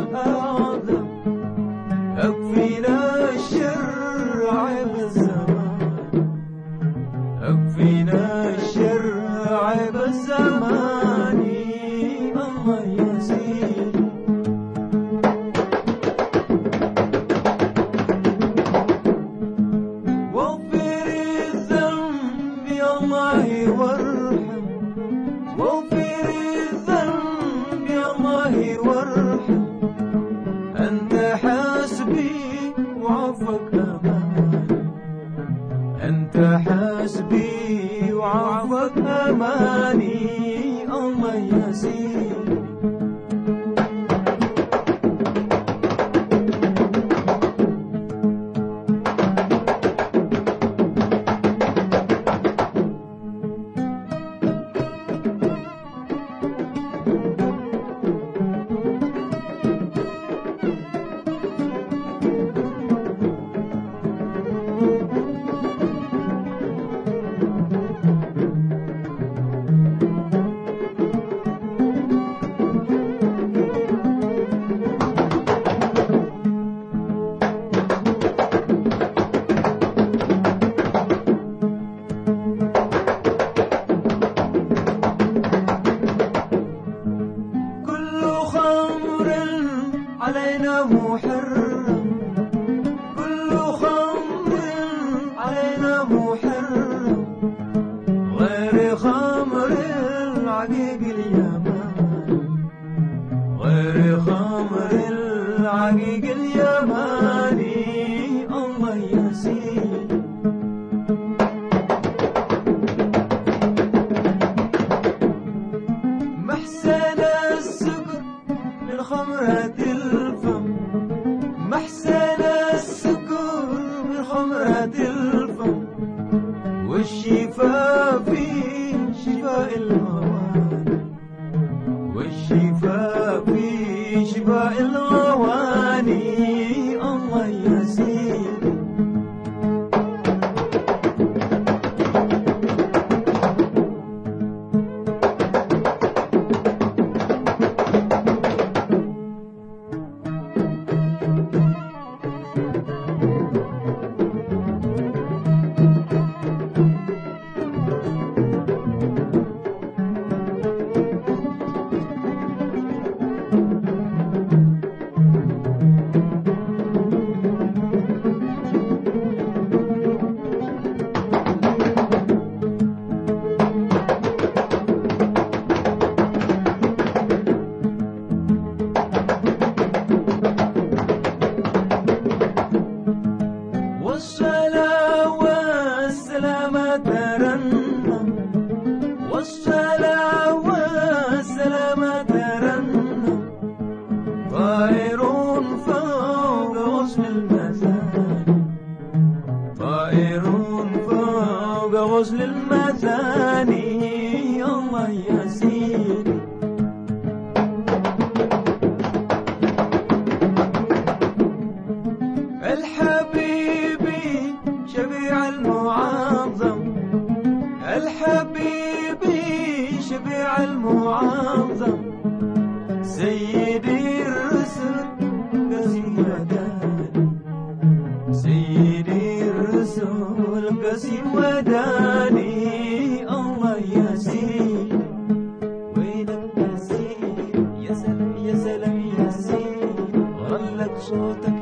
Oh. حسبي وعظت أماني الله يسير. محرم كل خمر علينا محرم غير خمر العقيق اليماني الله يسير. والشفاء في شفاء الغواني والشفاء في شفاء الغواني غصن المثاني الله يسير الحبيبي شبيع المعظم. الحبيبي شبيع المعظم. سيدي وينك يسير